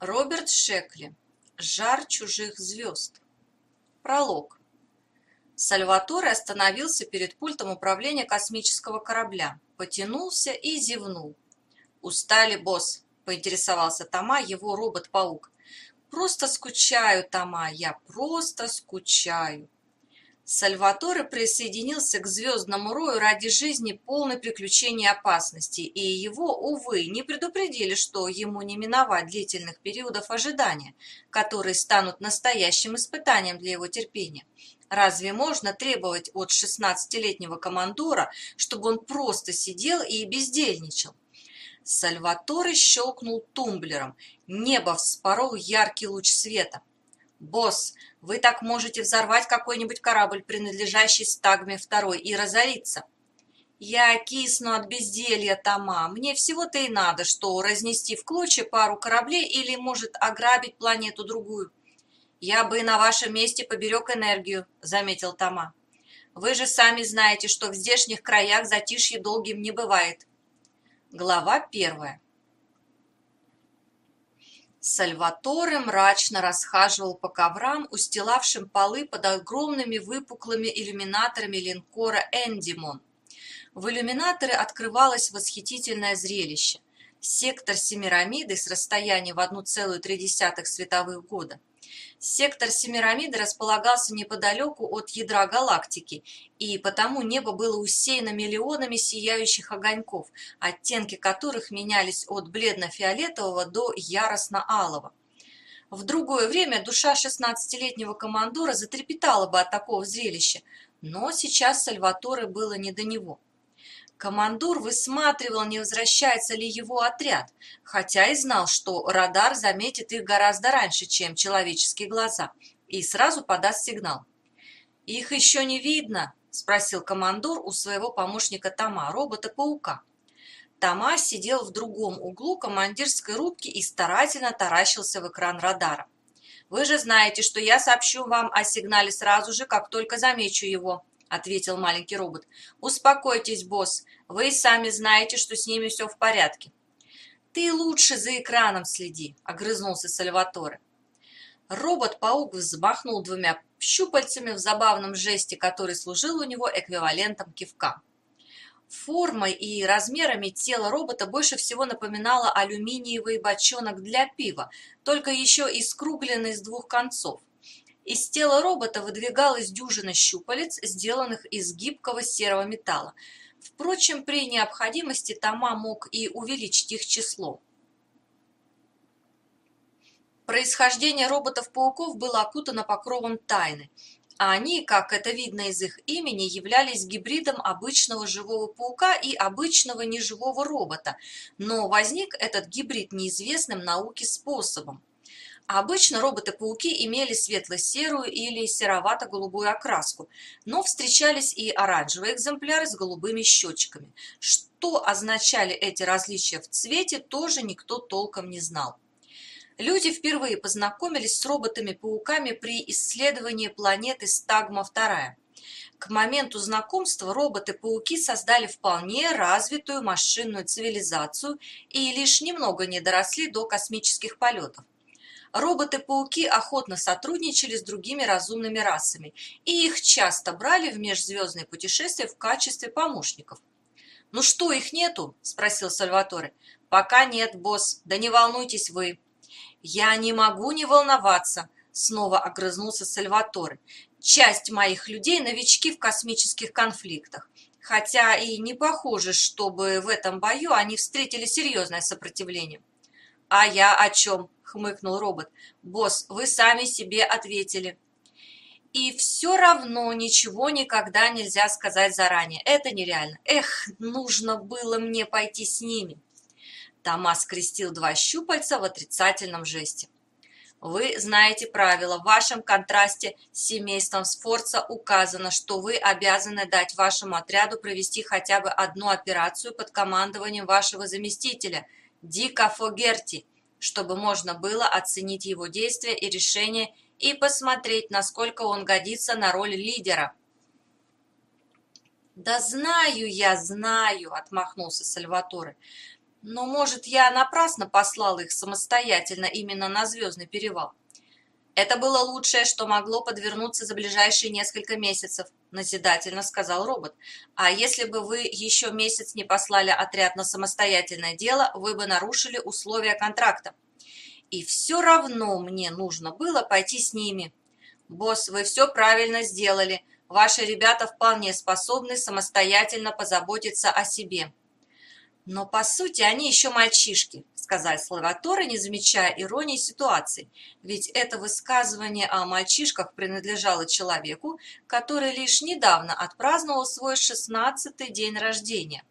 Роберт Шекли. Жар чужих звезд. Пролог. Сальваторе остановился перед пультом управления космического корабля, потянулся и зевнул. «Устали, босс?» – поинтересовался Тома, его робот-паук. «Просто скучаю, Тома, я просто скучаю». Сальваторе присоединился к звездному рою ради жизни полной приключений и опасностей, и его, увы, не предупредили, что ему не миновать длительных периодов ожидания, которые станут настоящим испытанием для его терпения. Разве можно требовать от 16-летнего командора, чтобы он просто сидел и бездельничал? Сальваторе щелкнул тумблером. Небо вспорол яркий луч света. «Босс, вы так можете взорвать какой-нибудь корабль, принадлежащий Стагме второй, и разориться». «Я кисну от безделья, Тома. Мне всего-то и надо, что разнести в клочья пару кораблей или, может, ограбить планету-другую». «Я бы на вашем месте поберег энергию», — заметил Тома. «Вы же сами знаете, что в здешних краях затишье долгим не бывает». Глава первая. Сальваторе мрачно расхаживал по коврам, устилавшим полы под огромными выпуклыми иллюминаторами линкора «Эндимон». В иллюминаторы открывалось восхитительное зрелище. Сектор Семирамиды с расстояния в 1,3 световых года – Сектор Семирамиды располагался неподалеку от ядра галактики, и потому небо было усеяно миллионами сияющих огоньков, оттенки которых менялись от бледно-фиолетового до яростно-алого. В другое время душа 16-летнего командора затрепетала бы от такого зрелища, но сейчас Сальваторе было не до него. Командор высматривал, не возвращается ли его отряд, хотя и знал, что радар заметит их гораздо раньше, чем человеческие глаза, и сразу подаст сигнал. «Их еще не видно?» – спросил командор у своего помощника Тома, робота-паука. Тома сидел в другом углу командирской рубки и старательно таращился в экран радара. «Вы же знаете, что я сообщу вам о сигнале сразу же, как только замечу его», ответил маленький робот. «Успокойтесь, босс. Вы и сами знаете, что с ними все в порядке». «Ты лучше за экраном следи», — огрызнулся Сальваторе. Робот-паук взмахнул двумя щупальцами в забавном жесте, который служил у него эквивалентом кивка. Формой и размерами тело робота больше всего напоминало алюминиевый бочонок для пива, только еще и скругленный с двух концов. Из тела робота выдвигалась дюжина щупалец, сделанных из гибкого серого металла. Впрочем, при необходимости Тома мог и увеличить их число. Происхождение роботов-пауков было окутано покровом тайны, а они, как это видно из их имени, являлись гибридом обычного живого паука и обычного неживого робота, но возник этот гибрид неизвестным науке способом. Обычно роботы-пауки имели светло-серую или серовато-голубую окраску, но встречались и оранжевые экземпляры с голубыми щечками. Что означали эти различия в цвете, тоже никто толком не знал. Люди впервые познакомились с роботами-пауками при исследовании планеты Стагма-2. К моменту знакомства роботы-пауки создали вполне развитую машинную цивилизацию и лишь немного не доросли до космических полетов. Роботы-пауки охотно сотрудничали с другими разумными расами, и их часто брали в межзвездные путешествия в качестве помощников. «Ну что, их нету?» – спросил Сальваторе. «Пока нет, босс. Да не волнуйтесь вы». «Я не могу не волноваться», – снова огрызнулся Сальваторе. «Часть моих людей – новички в космических конфликтах. Хотя и не похоже, чтобы в этом бою они встретили серьезное сопротивление». «А я о чем?» хмыкнул робот. «Босс, вы сами себе ответили». И все равно ничего никогда нельзя сказать заранее. Это нереально. Эх, нужно было мне пойти с ними. Томас скрестил два щупальца в отрицательном жесте. Вы знаете правила. В вашем контрасте с семейством Сфорца указано, что вы обязаны дать вашему отряду провести хотя бы одну операцию под командованием вашего заместителя, Дика Фогерти чтобы можно было оценить его действия и решения и посмотреть, насколько он годится на роль лидера. «Да знаю я, знаю», — отмахнулся Сальваторе. Но, может, я напрасно послал их самостоятельно именно на Звездный перевал? Это было лучшее, что могло подвернуться за ближайшие несколько месяцев, назидательно сказал робот. А если бы вы еще месяц не послали отряд на самостоятельное дело, вы бы нарушили условия контракта. И все равно мне нужно было пойти с ними. Босс, вы все правильно сделали. Ваши ребята вполне способны самостоятельно позаботиться о себе. Но, по сути, они еще мальчишки, сказал Салваторе, не замечая иронии ситуации. Ведь это высказывание о мальчишках принадлежало человеку, который лишь недавно отпраздновал свой шестнадцатый день рождения.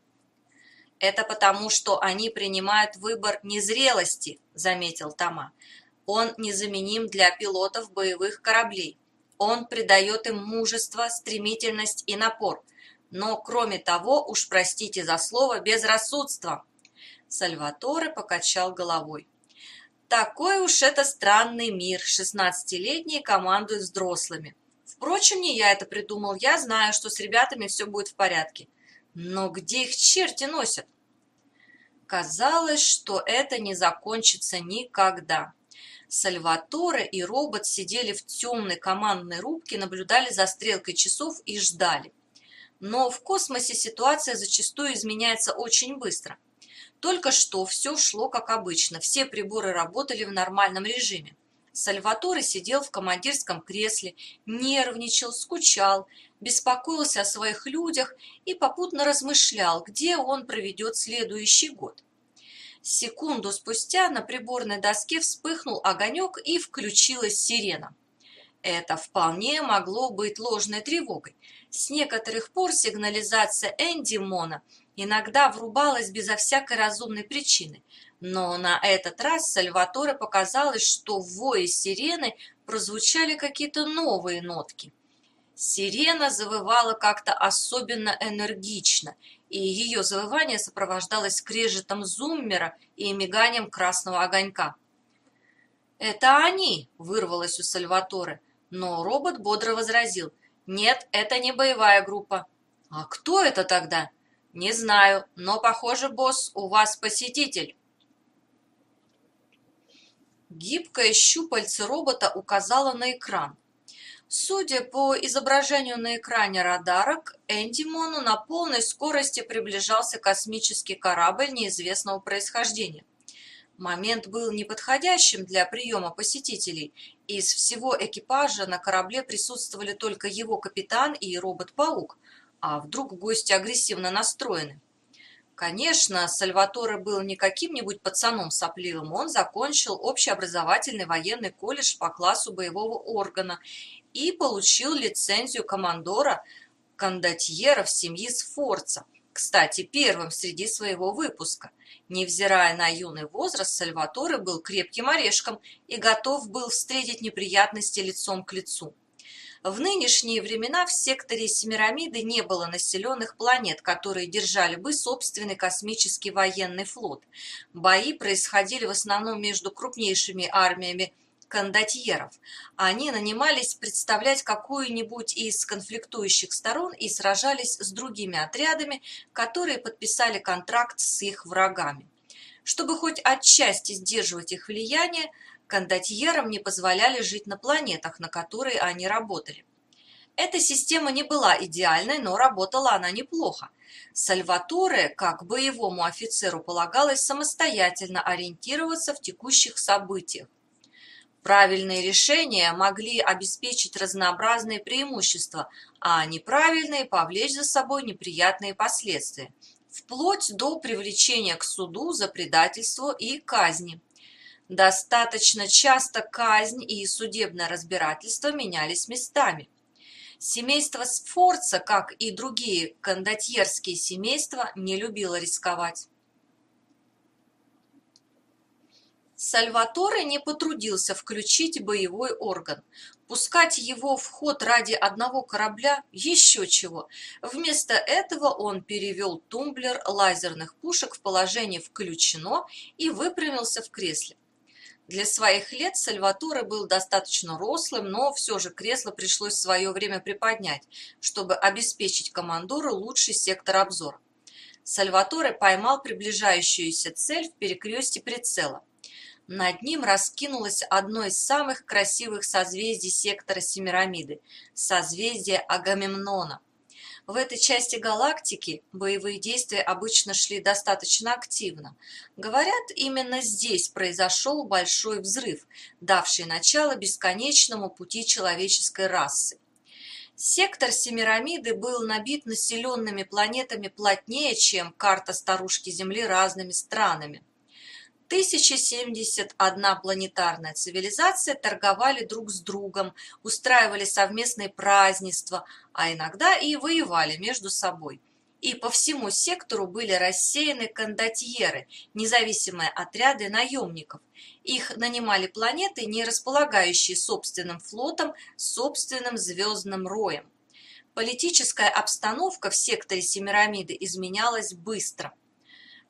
«Это потому, что они принимают выбор незрелости», — заметил Тома. «Он незаменим для пилотов боевых кораблей. Он придает им мужество, стремительность и напор но, кроме того, уж простите за слово, безрассудство. Сальваторе покачал головой. Такой уж это странный мир, шестнадцатилетние командуют взрослыми. Впрочем, не я это придумал, я знаю, что с ребятами все будет в порядке. Но где их черти носят? Казалось, что это не закончится никогда. Сальваторе и робот сидели в темной командной рубке, наблюдали за стрелкой часов и ждали. Но в космосе ситуация зачастую изменяется очень быстро. Только что все шло как обычно, все приборы работали в нормальном режиме. Сальваторе сидел в командирском кресле, нервничал, скучал, беспокоился о своих людях и попутно размышлял, где он проведет следующий год. Секунду спустя на приборной доске вспыхнул огонек и включилась сирена. Это вполне могло быть ложной тревогой. С некоторых пор сигнализация Энди Мона иногда врубалась безо всякой разумной причины, но на этот раз Сальваторе показалось, что в вое сирены прозвучали какие-то новые нотки. Сирена завывала как-то особенно энергично, и ее завывание сопровождалось скрежетом зуммера и миганием красного огонька. «Это они!» – вырвалось у Сальваторе. Но робот бодро возразил. «Нет, это не боевая группа». «А кто это тогда?» «Не знаю, но, похоже, босс, у вас посетитель». Гибкое щупальце робота указало на экран. Судя по изображению на экране радара, к Эндимону на полной скорости приближался космический корабль неизвестного происхождения. Момент был неподходящим для приема посетителей. Из всего экипажа на корабле присутствовали только его капитан и робот-паук, а вдруг гости агрессивно настроены. Конечно, Сальваторе был не каким-нибудь пацаном сопливым, он закончил общеобразовательный военный колледж по классу боевого органа и получил лицензию командора кондотьеров семьи Сфорца – кстати, первым среди своего выпуска. Невзирая на юный возраст, Сальваторе был крепким орешком и готов был встретить неприятности лицом к лицу. В нынешние времена в секторе Семирамиды не было населенных планет, которые держали бы собственный космический военный флот. Бои происходили в основном между крупнейшими армиями кондотьеров. Они нанимались представлять какую-нибудь из конфликтующих сторон и сражались с другими отрядами, которые подписали контракт с их врагами. Чтобы хоть отчасти сдерживать их влияние, кондотьерам не позволяли жить на планетах, на которые они работали. Эта система не была идеальной, но работала она неплохо. Сальваторе, как боевому офицеру, полагалось самостоятельно ориентироваться в текущих событиях. Правильные решения могли обеспечить разнообразные преимущества, а неправильные повлечь за собой неприятные последствия, вплоть до привлечения к суду за предательство и казни. Достаточно часто казнь и судебное разбирательство менялись местами. Семейство Сфорца, как и другие кондотьерские семейства, не любило рисковать. Сальваторе не потрудился включить боевой орган. Пускать его в ход ради одного корабля – еще чего. Вместо этого он перевел тумблер лазерных пушек в положение «включено» и выпрямился в кресле. Для своих лет Сальваторе был достаточно рослым, но все же кресло пришлось в свое время приподнять, чтобы обеспечить командору лучший сектор обзора. Сальваторе поймал приближающуюся цель в перекрестье прицела. Над ним раскинулось одно из самых красивых созвездий сектора Семирамиды – созвездие Агамемнона. В этой части галактики боевые действия обычно шли достаточно активно. Говорят, именно здесь произошел большой взрыв, давший начало бесконечному пути человеческой расы. Сектор Семирамиды был набит населенными планетами плотнее, чем карта старушки Земли разными странами. 1071 планетарная цивилизация торговали друг с другом, устраивали совместные празднества, а иногда и воевали между собой. И по всему сектору были рассеяны кондотьеры, независимые отряды наемников. Их нанимали планеты, не располагающие собственным флотом, собственным звездным роем. Политическая обстановка в секторе Семирамиды изменялась быстро.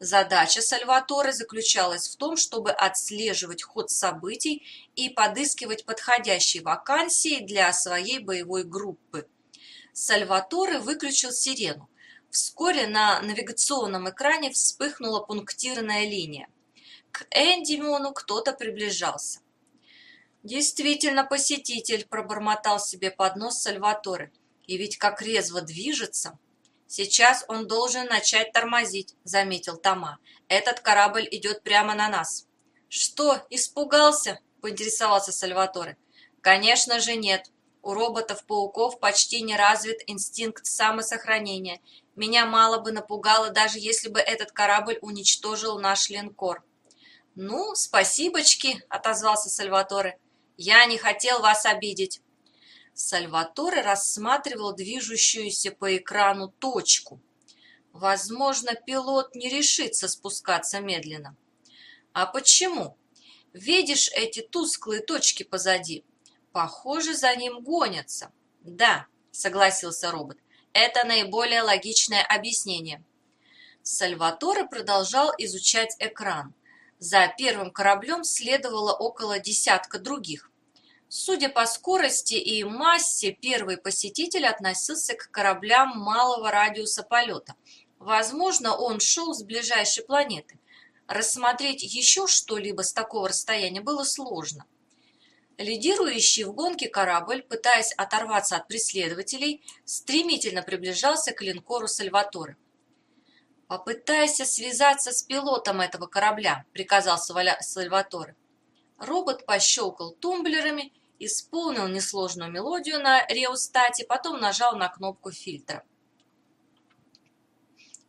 Задача Сальваторе заключалась в том, чтобы отслеживать ход событий и подыскивать подходящие вакансии для своей боевой группы. Сальваторе выключил сирену. Вскоре на навигационном экране вспыхнула пунктирная линия. К Эндимону кто-то приближался. «Действительно посетитель», – пробормотал себе под нос Сальваторе. «И ведь как резво движется!» «Сейчас он должен начать тормозить», — заметил Тома. «Этот корабль идет прямо на нас». «Что, испугался?» — поинтересовался Сальваторе. «Конечно же нет. У роботов-пауков почти не развит инстинкт самосохранения. Меня мало бы напугало, даже если бы этот корабль уничтожил наш линкор». «Ну, спасибочки», — отозвался Сальваторе. «Я не хотел вас обидеть». Сальваторе рассматривал движущуюся по экрану точку. Возможно, пилот не решится спускаться медленно. А почему? Видишь эти тусклые точки позади? Похоже, за ним гонятся. Да, согласился робот. Это наиболее логичное объяснение. Сальваторе продолжал изучать экран. За первым кораблем следовало около десятка других. Судя по скорости и массе, первый посетитель относился к кораблям малого радиуса полета. Возможно, он шел с ближайшей планеты. Рассмотреть еще что-либо с такого расстояния было сложно. Лидирующий в гонке корабль, пытаясь оторваться от преследователей, стремительно приближался к линкору Сальваторе. «Попытайся связаться с пилотом этого корабля», — приказал Сальваторе. Робот пощелкал тумблерами исполнил несложную мелодию на реостате, потом нажал на кнопку фильтра.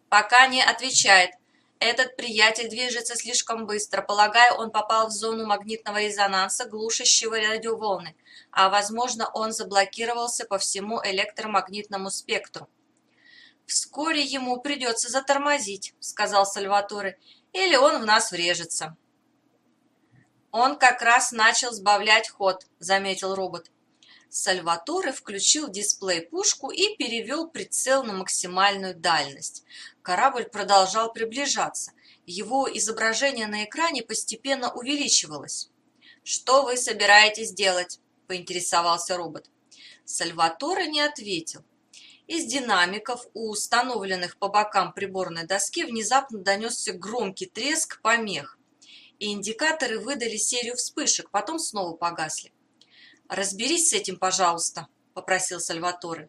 Пока не отвечает. Этот приятель движется слишком быстро. Полагаю, он попал в зону магнитного резонанса, глушащего радиоволны, а, возможно, он заблокировался по всему электромагнитному спектру. «Вскоре ему придется затормозить», — сказал Сальваторе, — «или он в нас врежется». «Он как раз начал сбавлять ход», — заметил робот. Сальваторе включил дисплей-пушку и перевел прицел на максимальную дальность. Корабль продолжал приближаться. Его изображение на экране постепенно увеличивалось. «Что вы собираетесь делать?» – поинтересовался робот. Сальваторе не ответил. Из динамиков, установленных по бокам приборной доски, внезапно донесся громкий треск помех и индикаторы выдали серию вспышек, потом снова погасли. «Разберись с этим, пожалуйста», — попросил Сальваторе.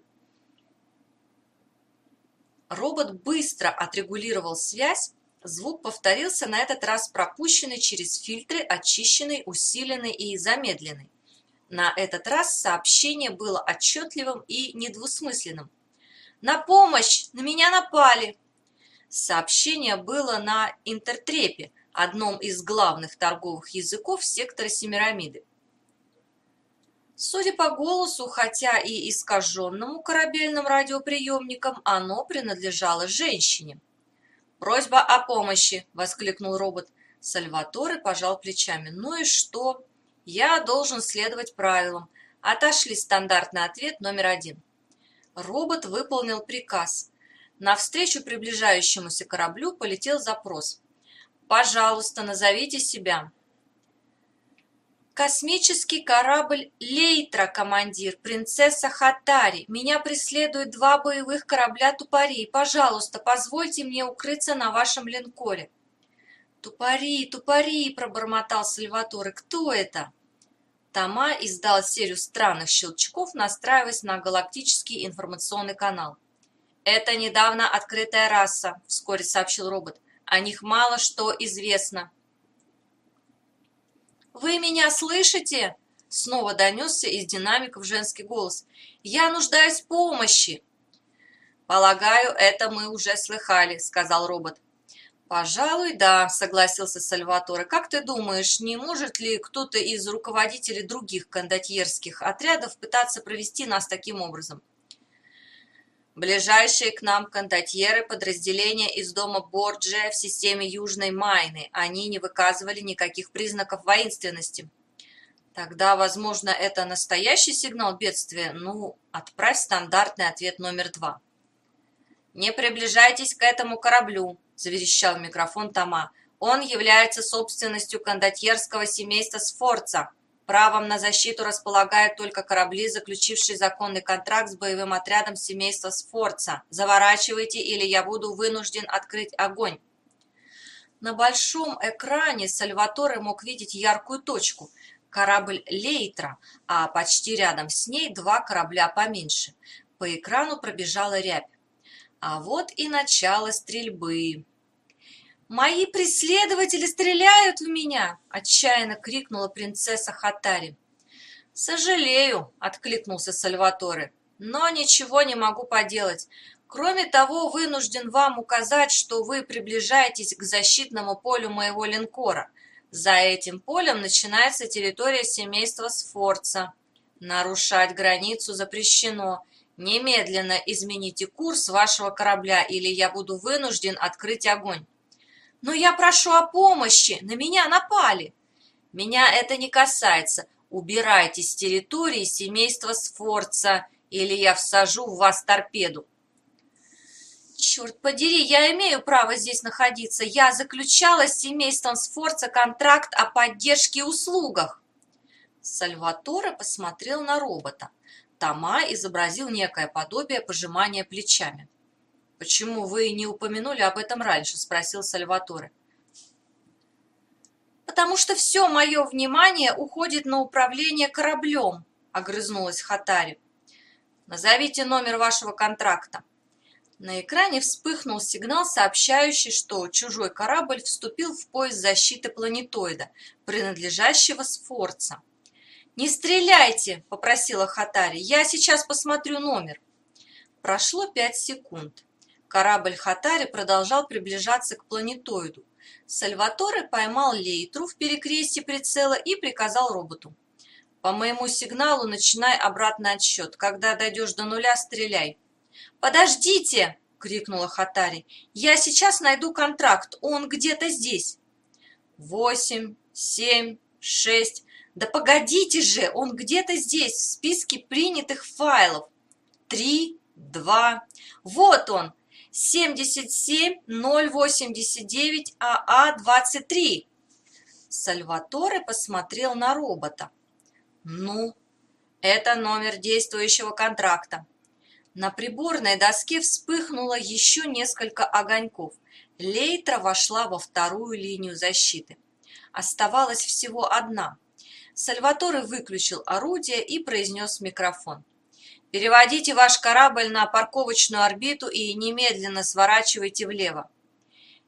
Робот быстро отрегулировал связь, звук повторился на этот раз пропущенный через фильтры, очищенный, усиленный и замедленный. На этот раз сообщение было отчетливым и недвусмысленным. «На помощь! На меня напали!» Сообщение было на интертрепе, одном из главных торговых языков сектора Семирамиды. Судя по голосу, хотя и искаженному корабельным радиоприемникам, оно принадлежало женщине. «Просьба о помощи!» – воскликнул робот. Сальваторе пожал плечами. «Ну и что? Я должен следовать правилам». Отошли стандартный ответ номер один. Робот выполнил приказ. Навстречу приближающемуся кораблю полетел запрос. Пожалуйста, назовите себя. Космический корабль «Лейтра», командир, принцесса Хатари. Меня преследуют два боевых корабля «Тупари». Пожалуйста, позвольте мне укрыться на вашем линкоре. «Тупари, тупари!» – пробормотал Сальваторе. «Кто это?» Тома издал серию странных щелчков, настраиваясь на галактический информационный канал. «Это недавно открытая раса», – вскоре сообщил робот. «О них мало что известно». «Вы меня слышите?» Снова донесся из динамиков женский голос. «Я нуждаюсь в помощи!» «Полагаю, это мы уже слыхали», — сказал робот. «Пожалуй, да», — согласился Сальваторе. «Как ты думаешь, не может ли кто-то из руководителей других кондотьерских отрядов пытаться провести нас таким образом?» Ближайшие к нам кондотьеры подразделения из дома Борджия в системе Южной Майны. Они не выказывали никаких признаков воинственности. Тогда, возможно, это настоящий сигнал бедствия? Ну, отправь стандартный ответ номер два. «Не приближайтесь к этому кораблю», – заверещал микрофон Тома. «Он является собственностью кондотьерского семейства Сфорца. Правом на защиту располагают только корабли, заключившие законный контракт с боевым отрядом семейства Сфорца. Заворачивайте, или я буду вынужден открыть огонь. На большом экране Сальваторе мог видеть яркую точку – корабль Лейтра, а почти рядом с ней два корабля поменьше. По экрану пробежала рябь. А вот и начало стрельбы. «Мои преследователи стреляют в меня!» – отчаянно крикнула принцесса Хатари. «Сожалею», – откликнулся Сальваторе, – «но ничего не могу поделать. Кроме того, вынужден вам указать, что вы приближаетесь к защитному полю моего линкора. За этим полем начинается территория семейства Сфорца. Нарушать границу запрещено. Немедленно измените курс вашего корабля, или я буду вынужден открыть огонь. Но я прошу о помощи, на меня напали. Меня это не касается. Убирайтесь с территории семейства Сфорца, или я всажу в вас торпеду. Черт подери, я имею право здесь находиться. Я заключала с семейством Сфорца контракт о поддержке и услугах. Сальваторе посмотрел на робота. Тома изобразил некое подобие пожимания плечами. «Почему вы не упомянули об этом раньше?» – спросил Сальваторе. «Потому что все мое внимание уходит на управление кораблем», – огрызнулась Хатари. «Назовите номер вашего контракта». На экране вспыхнул сигнал, сообщающий, что чужой корабль вступил в пояс защиты планетоида, принадлежащего Сфорца. «Не стреляйте!» – попросила Хатари. «Я сейчас посмотрю номер». Прошло пять секунд. Корабль Хатари продолжал приближаться к планетоиду. Сальваторе поймал Лейтру в перекрестье прицела и приказал роботу. «По моему сигналу начинай обратный отсчет. Когда дойдешь до нуля, стреляй». «Подождите!» — крикнула Хатари. «Я сейчас найду контракт. Он где-то здесь». «Восемь, семь, шесть...» «Да погодите же! Он где-то здесь, в списке принятых файлов!» «Три, два...» «Вот он! 77089 АА-23. Сальваторе посмотрел на робота. Ну, это номер действующего контракта. На приборной доске вспыхнуло еще несколько огоньков. Лейтра вошла во вторую линию защиты. Оставалась всего одна. Сальваторе выключил орудие и произнес микрофон. Переводите ваш корабль на парковочную орбиту и немедленно сворачивайте влево.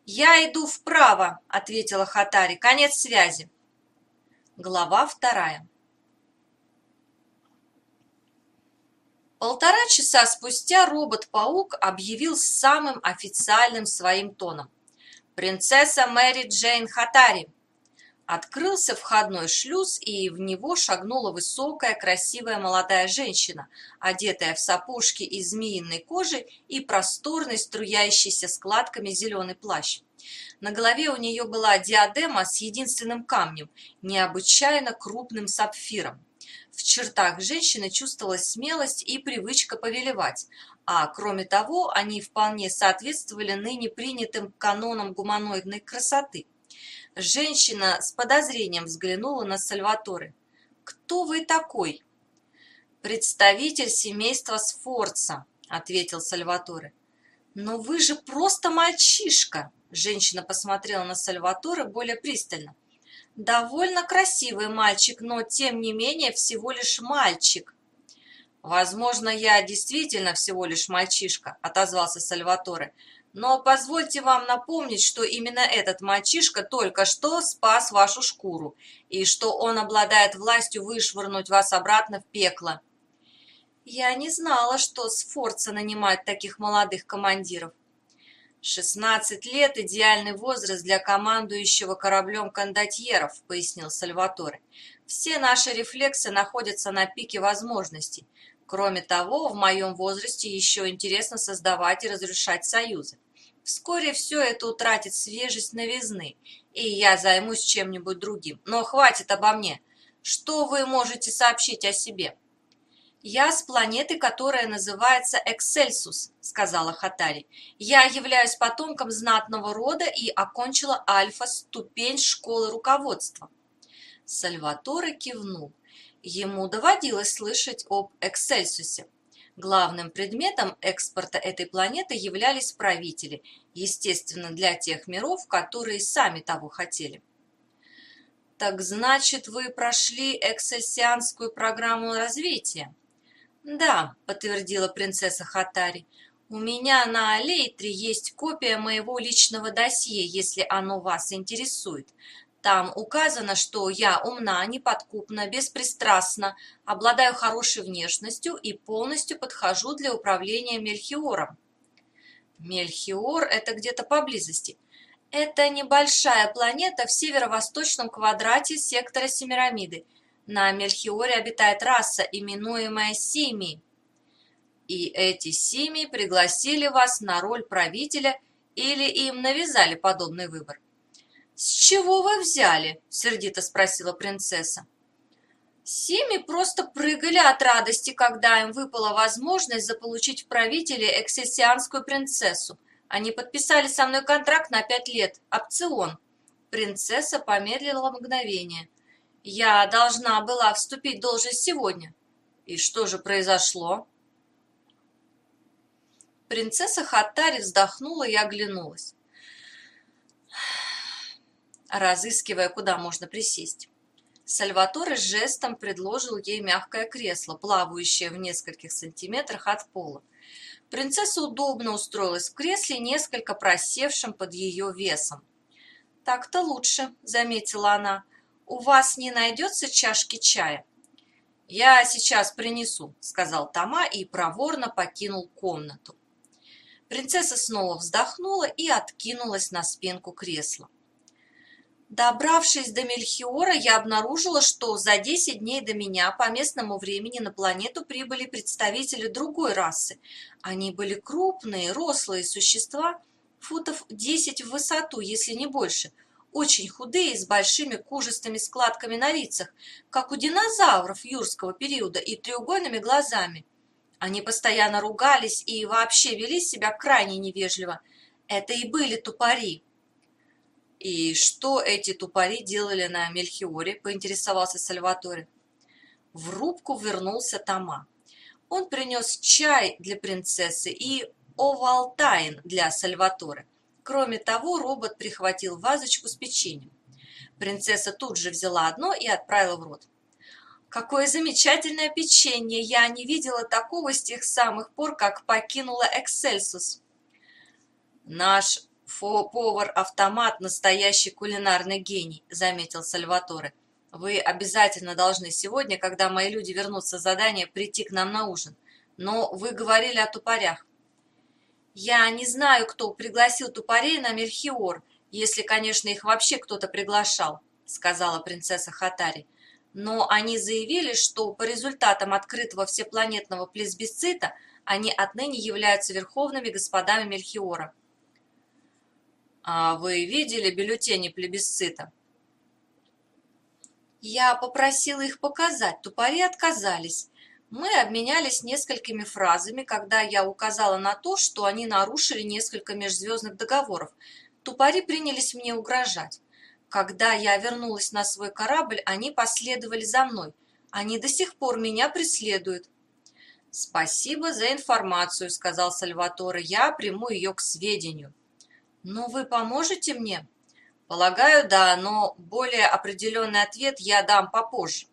«Я иду вправо», — ответила Хатари. «Конец связи». Глава вторая. Полтора часа спустя робот-паук объявил самым официальным своим тоном. «Принцесса Мэри Джейн Хатари, Открылся входной шлюз, и в него шагнула высокая, красивая молодая женщина, одетая в сапожки из змеиной кожи и просторный, струящийся складками зеленый плащ. На голове у нее была диадема с единственным камнем, необычайно крупным сапфиром. В чертах женщины чувствовалась смелость и привычка повелевать, а кроме того, они вполне соответствовали ныне принятым канонам гуманоидной красоты – Женщина с подозрением взглянула на Сальваторе. Кто вы такой? Представитель семейства Сфорца, ответил Сальваторе. Но вы же просто мальчишка, женщина посмотрела на Сальваторе более пристально. Довольно красивый мальчик, но тем не менее всего лишь мальчик. Возможно, я действительно всего лишь мальчишка, отозвался Сальваторе. Но позвольте вам напомнить, что именно этот мальчишка только что спас вашу шкуру, и что он обладает властью вышвырнуть вас обратно в пекло. Я не знала, что Сфорца нанимает таких молодых командиров. 16 лет – идеальный возраст для командующего кораблем кондотьеров, пояснил Сальваторе. Все наши рефлексы находятся на пике возможностей. Кроме того, в моем возрасте еще интересно создавать и разрушать союзы. Вскоре все это утратит свежесть новизны, и я займусь чем-нибудь другим. Но хватит обо мне. Что вы можете сообщить о себе? «Я с планеты, которая называется Эксельсус», — сказала Хатари. «Я являюсь потомком знатного рода и окончила альфа-ступень школы руководства». Сальваторе кивнул. Ему доводилось слышать об Эксельсусе. Главным предметом экспорта этой планеты являлись правители, естественно, для тех миров, которые сами того хотели. «Так значит, вы прошли эксельсианскую программу развития?» «Да», — подтвердила принцесса Хатари, — «у меня на Алейтре есть копия моего личного досье, если оно вас интересует. Там указано, что я умна, неподкупна, беспристрастна, обладаю хорошей внешностью и полностью подхожу для управления Мельхиором». «Мельхиор — это где-то поблизости», это небольшая планета в северо-восточном квадрате сектора Семирамиды. На Мельхиоре обитает раса, именуемая Сими. И эти Сими пригласили вас на роль правителя или им навязали подобный выбор? «С чего вы взяли?» – сердито спросила принцесса. Сими просто прыгали от радости, когда им выпала возможность заполучить в правителе эксельсианскую принцессу. Они подписали со мной контракт на пять лет, опцион. Принцесса помедлила мгновение. Я должна была вступить в должность сегодня. И что же произошло? Принцесса Хаттари вздохнула и оглянулась, разыскивая, куда можно присесть. Сальваторе жестом предложил ей мягкое кресло, плавающее в нескольких сантиметрах от пола. Принцесса удобно устроилась в кресле, несколько просевшим под ее весом. «Так-то лучше», — заметила она у вас не найдется чашки чая?» «Я сейчас принесу», — сказал Тома и проворно покинул комнату. Принцесса снова вздохнула и откинулась на спинку кресла. Добравшись до Мельхиора, я обнаружила, что за 10 дней до меня по местному времени на планету прибыли представители другой расы. Они были крупные, рослые существа, футов 10 в высоту, если не больше – очень худые, с большими кожистыми складками на лицах, как у динозавров юрского периода и треугольными глазами. Они постоянно ругались и вообще вели себя крайне невежливо. Это и были тупари. «И что эти тупари делали на Мельхиоре?» – поинтересовался Сальваторе. В рубку вернулся Тома. Он принес чай для принцессы и овалтайн для Сальваторе. Кроме того, робот прихватил вазочку с печеньем. Принцесса тут же взяла одно и отправила в рот. «Какое замечательное печенье! Я не видела такого с тех самых пор, как покинула Эксельсус!» «Наш повар-автомат – настоящий кулинарный гений», – заметил Сальваторе. «Вы обязательно должны сегодня, когда мои люди вернутся с задания, прийти к нам на ужин. Но вы говорили о тупорях. Я не знаю, кто пригласил тупорей на Мельхиор, если, конечно, их вообще кто-то приглашал, сказала принцесса Хатари. Но они заявили, что по результатам открытого всепланетного плебисцита они отныне являются верховными господами Мельхиора. А вы видели бюллетени плебисцита? Я попросила их показать, тупари отказались. Мы обменялись несколькими фразами, когда я указала на то, что они нарушили несколько межзвездных договоров. Тупари принялись мне угрожать. Когда я вернулась на свой корабль, они последовали за мной. Они до сих пор меня преследуют. «Спасибо за информацию», — сказал Сальваторе. «Я приму ее к сведению». «Но вы поможете мне?» «Полагаю, да, но более определенный ответ я дам попозже».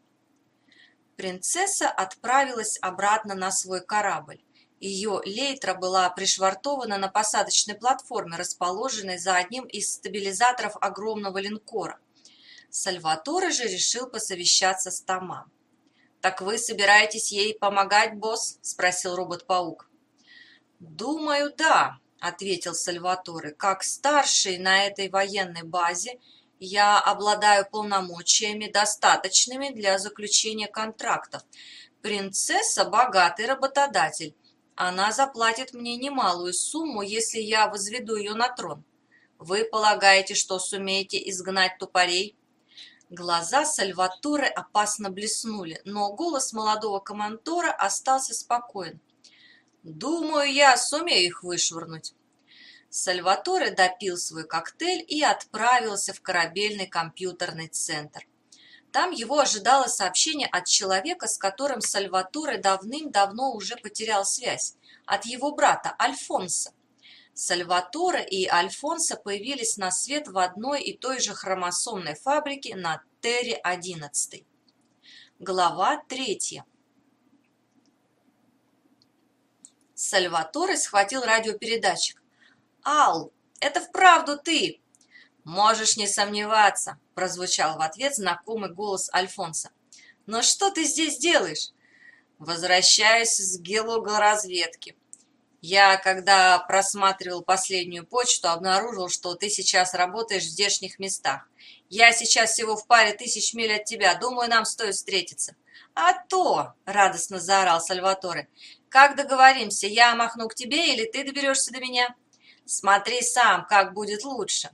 Принцесса отправилась обратно на свой корабль. Ее лейтра была пришвартована на посадочной платформе, расположенной за одним из стабилизаторов огромного линкора. Сальваторе же решил посовещаться с Тома. «Так вы собираетесь ей помогать, босс?» – спросил робот-паук. «Думаю, да», – ответил Сальваторе. «Как старший на этой военной базе я обладаю полномочиями, достаточными для заключения контрактов. Принцесса – богатый работодатель. Она заплатит мне немалую сумму, если я возведу ее на трон. Вы полагаете, что сумеете изгнать тупорей?» Глаза Сальваторе опасно блеснули, но голос молодого командора остался спокоен. «Думаю, я сумею их вышвырнуть». Сальваторе допил свой коктейль и отправился в корабельный компьютерный центр. Там его ожидало сообщение от человека, с которым Сальваторе давным-давно уже потерял связь, от его брата Альфонса. Сальваторе и Альфонсо появились на свет в одной и той же хромосомной фабрике на Терре-11. Глава 3. Сальваторе схватил радиопередатчик. «Ал, это вправду ты!» «Можешь не сомневаться», – прозвучал в ответ знакомый голос Альфонса. «Но что ты здесь делаешь?» «Возвращаюсь с геологоразведки. Я, когда просматривал последнюю почту, обнаружил, что ты сейчас работаешь в здешних местах. Я сейчас всего в паре тысяч миль от тебя. Думаю, нам стоит встретиться. А то, радостно заорал Сальваторе. Как договоримся, я махну к тебе или ты доберешься до меня? Смотри сам, как будет лучше.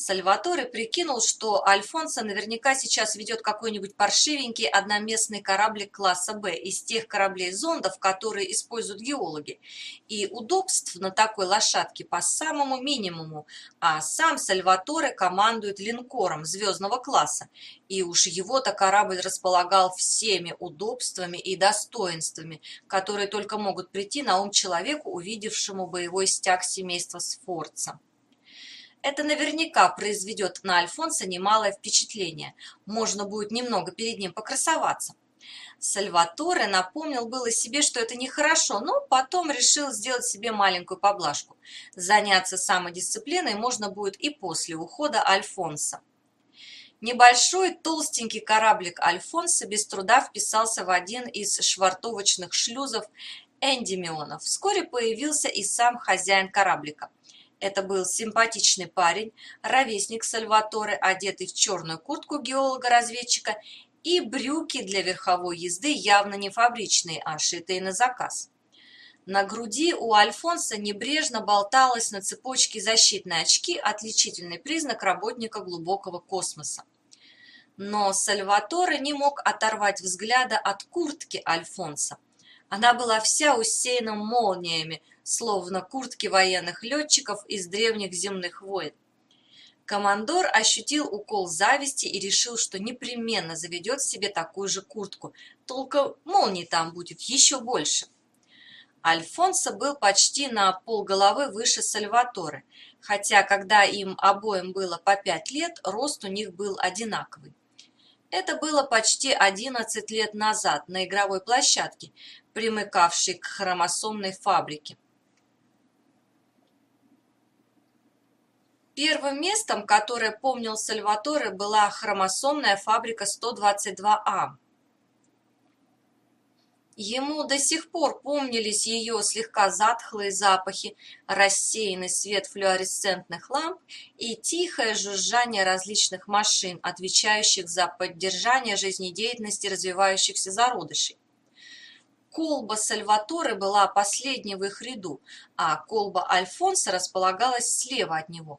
Сальваторе прикинул, что Альфонсо наверняка сейчас ведет какой-нибудь паршивенький одноместный кораблик класса «Б» из тех кораблей-зондов, которые используют геологи, и удобств на такой лошадке по самому минимуму, а сам Сальваторе командует линкором звездного класса, и уж его-то корабль располагал всеми удобствами и достоинствами, которые только могут прийти на ум человеку, увидевшему боевой стяг семейства Сфорца. Это наверняка произведет на Альфонса немалое впечатление. Можно будет немного перед ним покрасоваться. Сальваторе напомнил было себе, что это нехорошо, но потом решил сделать себе маленькую поблажку. Заняться самодисциплиной можно будет и после ухода Альфонса. Небольшой толстенький кораблик Альфонса без труда вписался в один из швартовочных шлюзов Эндимионов. Вскоре появился и сам хозяин кораблика. Это был симпатичный парень, ровесник Сальваторе, одетый в черную куртку геолога-разведчика и брюки для верховой езды явно не фабричные, а шитые на заказ. На груди у Альфонса небрежно болталась на цепочке защитные очки, отличительный признак работника глубокого космоса. Но Сальваторе не мог оторвать взгляда от куртки Альфонса. Она была вся усеяна молниями, словно куртки военных летчиков из древних земных войн. Командор ощутил укол зависти и решил, что непременно заведет себе такую же куртку, только молний там будет еще больше. Альфонсо был почти на полголовы выше Сальваторе, хотя когда им обоим было по пять лет, рост у них был одинаковый. Это было почти 11 лет назад на игровой площадке, примыкавшей к хромосомной фабрике. Первым местом, которое помнил Сальваторе, была хромосомная фабрика 122А. Ему до сих пор помнились ее слегка затхлые запахи, рассеянный свет флуоресцентных ламп и тихое жужжание различных машин, отвечающих за поддержание жизнедеятельности развивающихся зародышей. Колба Сальваторе была последней в их ряду, а колба Альфонса располагалась слева от него.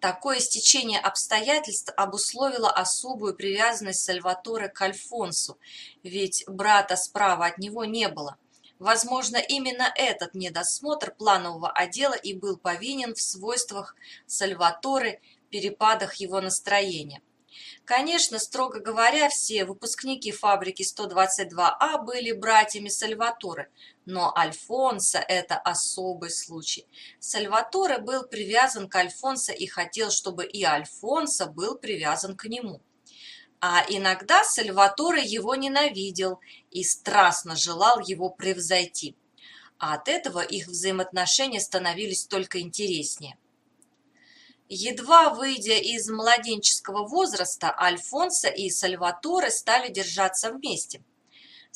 Такое стечение обстоятельств обусловило особую привязанность Сальваторе к Альфонсу, ведь брата справа от него не было. Возможно, именно этот недосмотр планового отдела и был повинен в свойствах Сальваторе, перепадах его настроения. Конечно, строго говоря, все выпускники фабрики 122А были братьями Сальваторе, но Альфонсо – это особый случай. Сальваторе был привязан к Альфонсо и хотел, чтобы и Альфонсо был привязан к нему. А иногда Сальваторе его ненавидел и страстно желал его превзойти. А от этого их взаимоотношения становились только интереснее. Едва выйдя из младенческого возраста, Альфонсо и Сальваторе стали держаться вместе.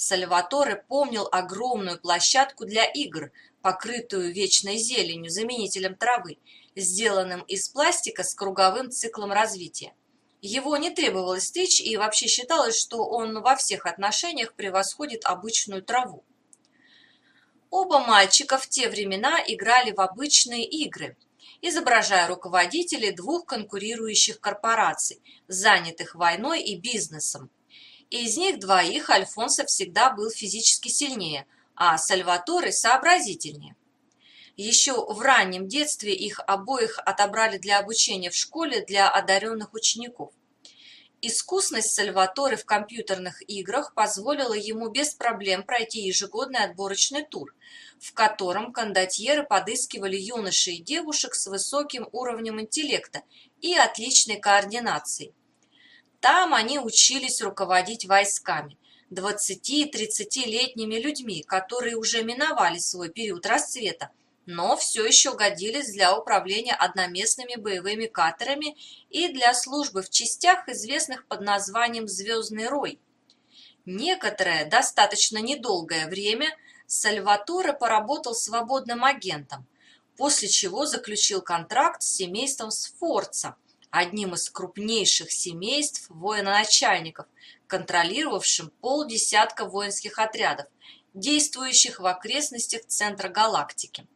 Сальваторе помнил огромную площадку для игр, покрытую вечной зеленью, заменителем травы, сделанным из пластика с круговым циклом развития. Его не требовалось стричь, и вообще считалось, что он во всех отношениях превосходит обычную траву. Оба мальчика в те времена играли в обычные игры, изображая руководителей двух конкурирующих корпораций, занятых войной и бизнесом. Из них двоих Альфонсо всегда был физически сильнее, а Сальваторе сообразительнее. Еще в раннем детстве их обоих отобрали для обучения в школе для одаренных учеников. Искусность Сальваторе в компьютерных играх позволила ему без проблем пройти ежегодный отборочный тур, в котором кондотьеры подыскивали юношей и девушек с высоким уровнем интеллекта и отличной координацией. Там они учились руководить войсками, 20-30-летними людьми, которые уже миновали свой период расцвета, но все еще годились для управления одноместными боевыми катерами и для службы в частях, известных под названием «Звездный рой». Некоторое, достаточно недолгое время Сальваторе поработал свободным агентом, после чего заключил контракт с семейством Сфорца, одним из крупнейших семейств военачальников, контролировавшим полдесятка воинских отрядов, действующих в окрестностях центра галактики.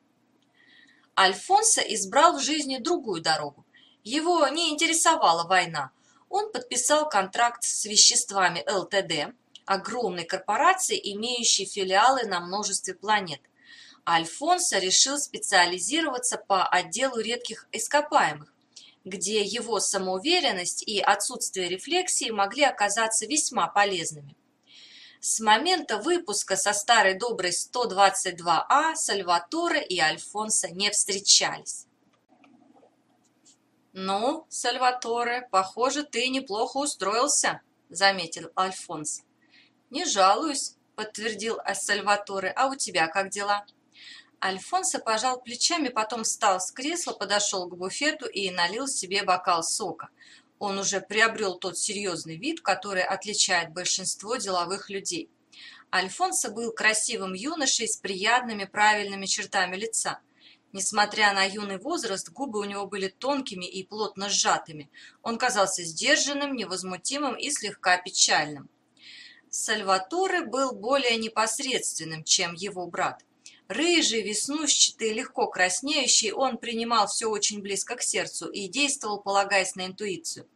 Альфонсо избрал в жизни другую дорогу. Его не интересовала война. Он подписал контракт с веществами ЛТД, огромной корпорацией, имеющей филиалы на множестве планет. Альфонсо решил специализироваться по отделу редких ископаемых, где его самоуверенность и отсутствие рефлексии могли оказаться весьма полезными. С момента выпуска со старой доброй 122А Сальваторе и Альфонсо не встречались. «Ну, Сальваторе, похоже, ты неплохо устроился», — заметил Альфонсо. «Не жалуюсь», — подтвердил Сальваторе. «А у тебя как дела?» Альфонсо пожал плечами, потом встал с кресла, подошел к буфету и налил себе бокал сока. Он уже приобрел тот серьезный вид, который отличает большинство деловых людей. Альфонсо был красивым юношей с приятными правильными чертами лица. Несмотря на юный возраст, губы у него были тонкими и плотно сжатыми. Он казался сдержанным, невозмутимым и слегка печальным. Сальваторе был более непосредственным, чем его брат. Рыжий, веснущатый, легко краснеющий, он принимал все очень близко к сердцу и действовал, полагаясь на интуицию.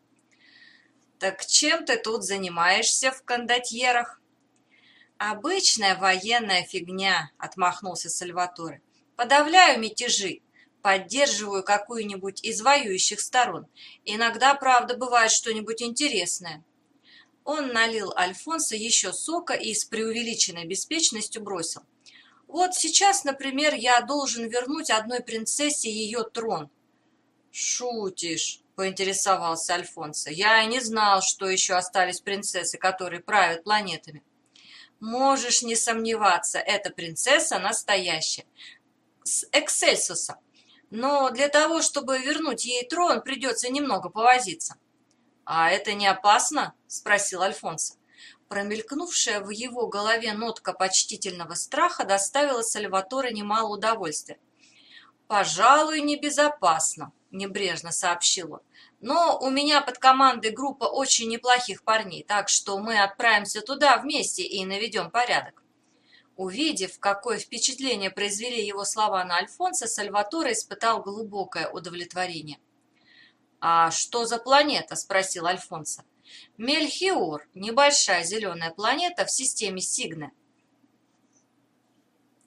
«Так чем ты тут занимаешься в кондотьерах?» «Обычная военная фигня», — отмахнулся Сальваторе. «Подавляю мятежи, поддерживаю какую-нибудь из воюющих сторон. Иногда, правда, бывает что-нибудь интересное». Он налил Альфонсо еще сока и с преувеличенной беспечностью бросил. Вот сейчас, например, я должен вернуть одной принцессе ее трон. Шутишь, поинтересовался Альфонсо. Я и не знал, что еще остались принцессы, которые правят планетами. Можешь не сомневаться, эта принцесса настоящая. С Эксельсуса. Но для того, чтобы вернуть ей трон, придется немного повозиться. «А это не опасно?» – спросил Альфонсо. Промелькнувшая в его голове нотка почтительного страха доставила Сальваторе немало удовольствия. «Пожалуй, небезопасно», – небрежно сообщил он. «Но у меня под командой группа очень неплохих парней, так что мы отправимся туда вместе и наведем порядок». Увидев, какое впечатление произвели его слова на Альфонса, Сальваторе испытал глубокое удовлетворение. «А что за планета?» – спросил Альфонсо. Мельхиор – небольшая зеленая планета в системе Сигне.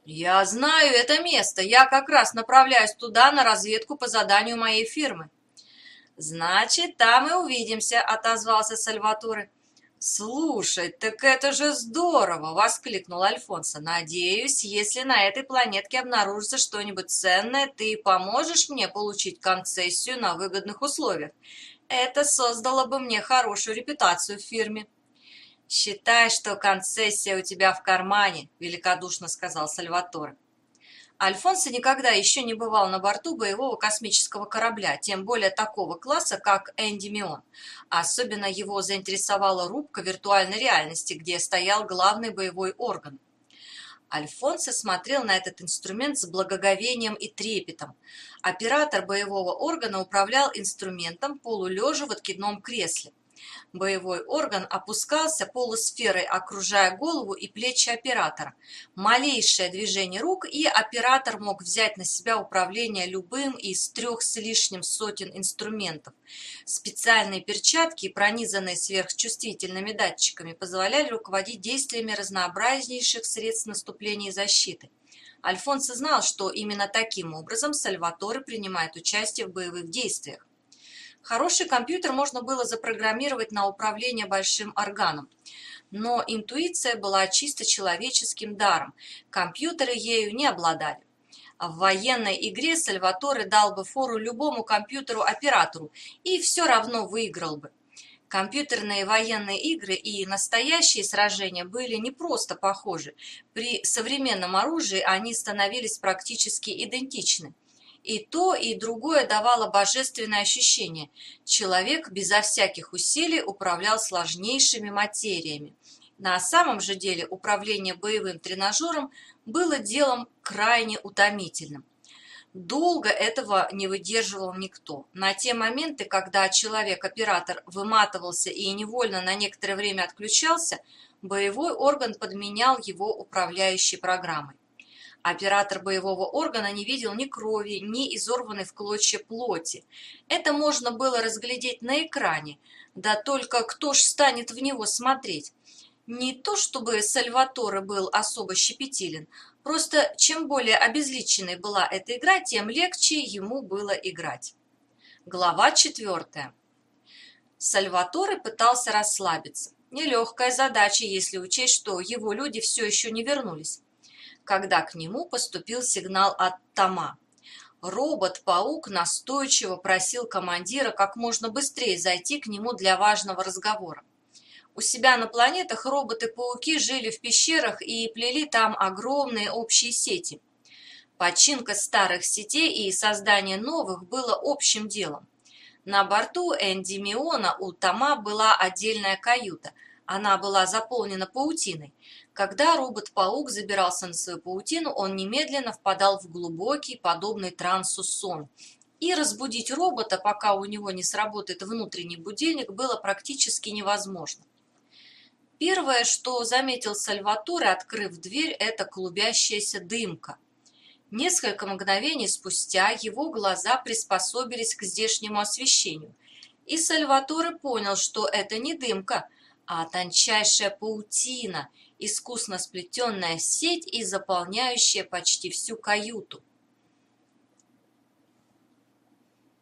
«Я знаю это место. Я как раз направляюсь туда на разведку по заданию моей фирмы». «Значит, там и увидимся», — отозвался Сальваторе. «Слушай, так это же здорово!» — воскликнул Альфонсо. «Надеюсь, если на этой планетке обнаружится что-нибудь ценное, ты поможешь мне получить концессию на выгодных условиях. Это создало бы мне хорошую репутацию в фирме». «Считай, что концессия у тебя в кармане», — великодушно сказал Сальваторе. Альфонсо никогда еще не бывал на борту боевого космического корабля, тем более такого класса, как Эндимион. Особенно его заинтересовала рубка виртуальной реальности, где стоял главный боевой орган. Альфонсо смотрел на этот инструмент с благоговением и трепетом. Оператор боевого органа управлял инструментом полулежа в откидном кресле. Боевой орган опускался полусферой, окружая голову и плечи оператора. Малейшее движение рук, и оператор мог взять на себя управление любым из трех с лишним сотен инструментов. Специальные перчатки, пронизанные сверхчувствительными датчиками, позволяли руководить действиями разнообразнейших средств наступления и защиты. Альфонсо знал, что именно таким образом Сальваторе принимает участие в боевых действиях. Хороший компьютер можно было запрограммировать на управление большим органом, но интуиция была чисто человеческим даром, компьютеры ею не обладали. В военной игре Сальваторе дал бы фору любому компьютеру-оператору и все равно выиграл бы. Компьютерные военные игры и настоящие сражения были не просто похожи. При современном оружии они становились практически идентичны. И то, и другое давало божественное ощущение. Человек безо всяких усилий управлял сложнейшими материями. На самом же деле управление боевым тренажером было делом крайне утомительным. Долго этого не выдерживал никто. На те моменты, когда человек-оператор выматывался и невольно на некоторое время отключался, боевой орган подменял его управляющей программой. Оператор боевого органа не видел ни крови, ни изорванной в клочья плоти. Это можно было разглядеть на экране, да только кто ж станет в него смотреть? Не то чтобы Сальваторе был особо щепетилен, просто чем более обезличенной была эта игра, тем легче ему было играть. Глава четвертая. Сальваторе пытался расслабиться. Нелегкая задача, если учесть, что его люди все еще не вернулись когда к нему поступил сигнал от Тома. Робот-паук настойчиво просил командира как можно быстрее зайти к нему для важного разговора. У себя на планетах роботы-пауки жили в пещерах и плели там огромные общие сети. Починка старых сетей и создание новых было общим делом. На борту Эндимиона у Тома была отдельная каюта. Она была заполнена паутиной. Когда робот-паук забирался на свою паутину, он немедленно впадал в глубокий, подобный трансу сон. И разбудить робота, пока у него не сработает внутренний будильник, было практически невозможно. Первое, что заметил Сальваторе, открыв дверь, это клубящаяся дымка. Несколько мгновений спустя его глаза приспособились к здешнему освещению, и Сальваторе понял, что это не дымка, а тончайшая паутина – искусно сплетенная сеть и заполняющая почти всю каюту.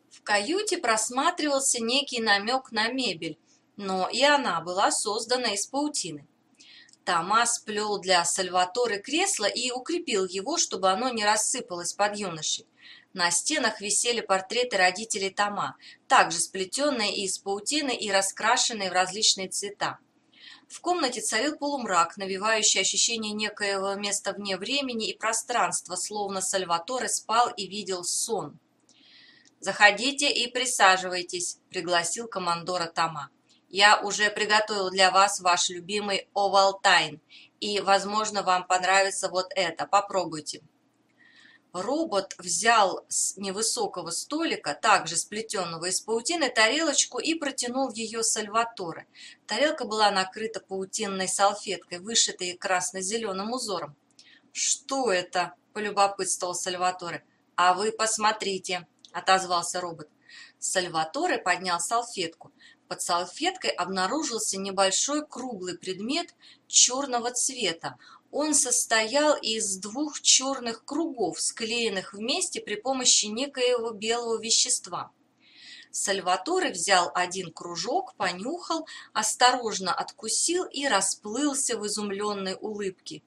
В каюте просматривался некий намек на мебель, но и она была создана из паутины. Томас плел для Сальваторы кресло и укрепил его, чтобы оно не рассыпалось под юношей. На стенах висели портреты родителей Тома, также сплетенные из паутины и раскрашенные в различные цвета. В комнате царил полумрак, навевающий ощущение некоего места вне времени и пространства, словно Сальваторе спал и видел сон. «Заходите и присаживайтесь», — пригласил командора Тома. «Я уже приготовил для вас ваш любимый овалтайн, и, возможно, вам понравится вот это. Попробуйте». Робот взял с невысокого столика, также сплетенного из паутины, тарелочку и протянул ее Сальваторе. Тарелка была накрыта паутинной салфеткой, вышитой красно-зеленым узором. «Что это?» – полюбопытствовал Сальваторе. «А вы посмотрите», – отозвался робот. Сальваторе поднял салфетку. Под салфеткой обнаружился небольшой круглый предмет черного цвета. Он состоял из двух черных кругов, склеенных вместе при помощи некоего белого вещества. Сальваторе взял один кружок, понюхал, осторожно откусил и расплылся в изумленной улыбке.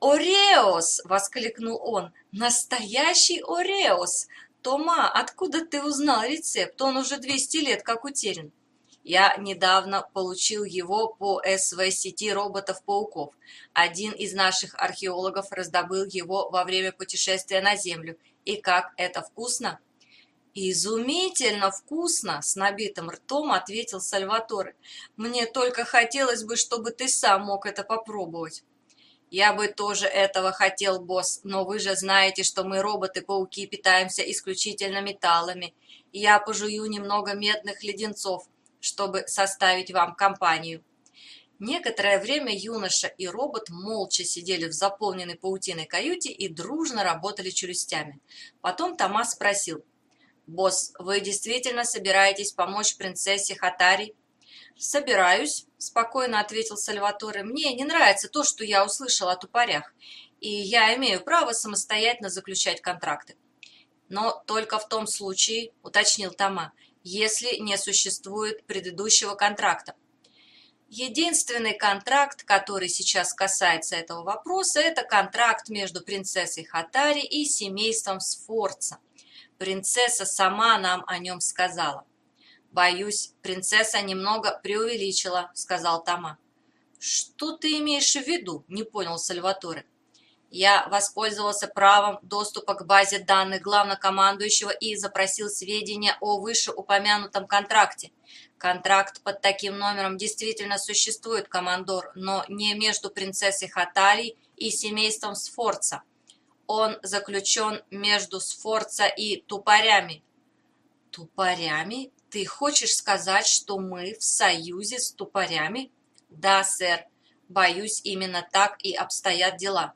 «Ореос!» — воскликнул он. «Настоящий Ореос! Тома, откуда ты узнал рецепт? Он уже 200 лет как утерян». Я недавно получил его по СВ-сети роботов-пауков. Один из наших археологов раздобыл его во время путешествия на Землю. И как это вкусно? «Изумительно вкусно!» – с набитым ртом ответил Сальваторе. «Мне только хотелось бы, чтобы ты сам мог это попробовать». Я бы тоже этого хотел, босс, но вы же знаете, что мы, роботы-пауки, питаемся исключительно металлами. я пожую немного медных леденцов, чтобы составить вам компанию. Некоторое время юноша и робот молча сидели в заполненной паутиной каюте и дружно работали челюстями. Потом Томас спросил, «Босс, вы действительно собираетесь помочь принцессе Хатари?» «Собираюсь», – спокойно ответил Сальваторе. «Мне не нравится то, что я услышал о тупорях, и я имею право самостоятельно заключать контракты». «Но только в том случае», – уточнил Тома, – «если не существует предыдущего контракта». Единственный контракт, который сейчас касается этого вопроса, это контракт между принцессой Хатари и семейством Сфорца. Принцесса сама нам о нем сказала. «Боюсь, принцесса немного преувеличила», — сказал Тома. «Что ты имеешь в виду?» — не понял Сальваторе. Я воспользовался правом доступа к базе данных главнокомандующего и запросил сведения о вышеупомянутом контракте. Контракт под таким номером действительно существует, командор, но не между принцессой Хаталий и семейством Сфорца. Он заключен между Сфорца и тупорями. Тупорями? Ты хочешь сказать, что мы в союзе с тупорями? Да, сэр. Боюсь, именно так и обстоят дела.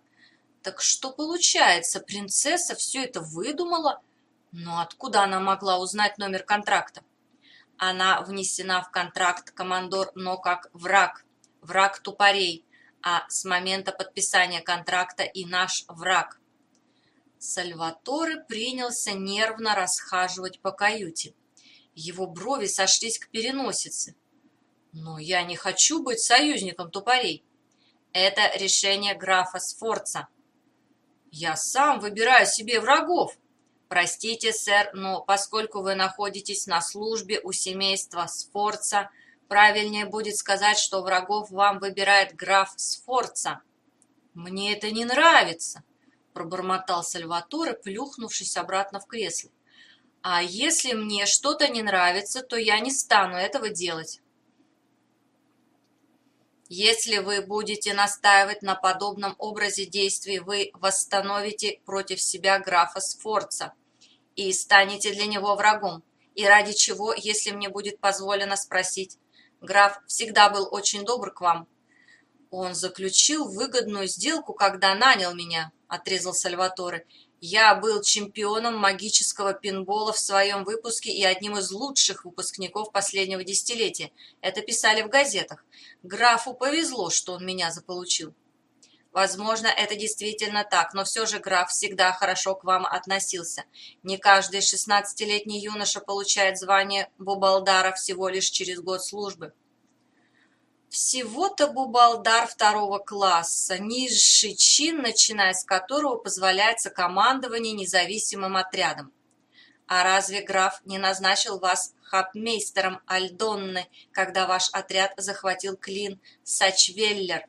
Так что получается, принцесса все это выдумала? Но откуда она могла узнать номер контракта? Она внесена в контракт, командор, но как враг. Враг тупорей. А с момента подписания контракта и наш враг. Сальваторе принялся нервно расхаживать по каюте. Его брови сошлись к переносице. Но я не хочу быть союзником тупорей. Это решение графа Сфорца. Я сам выбираю себе врагов. Простите, сэр, но поскольку вы находитесь на службе у семейства Сфорца, правильнее будет сказать, что врагов вам выбирает граф Сфорца. Мне это не нравится, пробормотал Сальваторе, плюхнувшись обратно в кресло. А если мне что-то не нравится, то я не стану этого делать. Если вы будете настаивать на подобном образе действий, вы восстановите против себя графа Сфорца и станете для него врагом. И ради чего, если мне будет позволено спросить? Граф всегда был очень добр к вам. Он заключил выгодную сделку, когда нанял меня, отрезал Сальваторе. Я был чемпионом магического пинбола в своем выпуске и одним из лучших выпускников последнего десятилетия. Это писали в газетах. Графу повезло, что он меня заполучил. Возможно, это действительно так, но все же граф всегда хорошо к вам относился. Не каждый шестнадцатилетний юноша получает звание Бубалдара всего лишь через год службы. Всего-то бубалдар второго класса, низший чин, начиная с которого позволяется командование независимым отрядом. А разве граф не назначил вас хапмейстером Альдонны, когда ваш отряд захватил Клин Сачвеллер?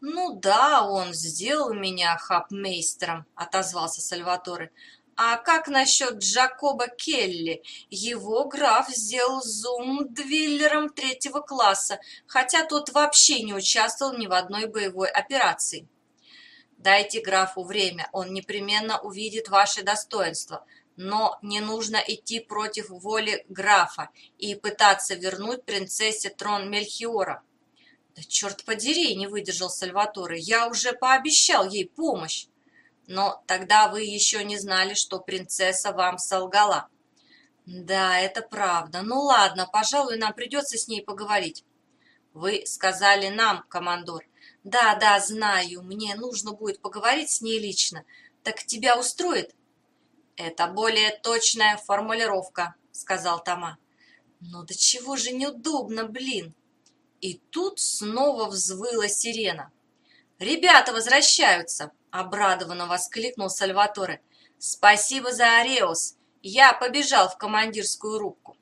Ну да, он сделал меня хапмейстером, отозвался Сальваторе. А как насчет Джакоба Келли? Его граф сделал зум-двиллером третьего класса, хотя тот вообще не участвовал ни в одной боевой операции. Дайте графу время, он непременно увидит ваши достоинства, но не нужно идти против воли графа и пытаться вернуть принцессе трон Мельхиора. Да черт подери, не выдержал Сальваторе, я уже пообещал ей помощь. Но тогда вы еще не знали, что принцесса вам солгала. Да, это правда. Ну ладно, пожалуй, нам придется с ней поговорить. Вы сказали нам, командор. Да, да, знаю, мне нужно будет поговорить с ней лично. Так тебя устроит? Это более точная формулировка, сказал Тома. «Но до чего же неудобно, блин!» И тут снова взвыла сирена. «Ребята возвращаются!» — обрадованно воскликнул Сальваторе. «Спасибо за Ареус! Я побежал в командирскую рубку!»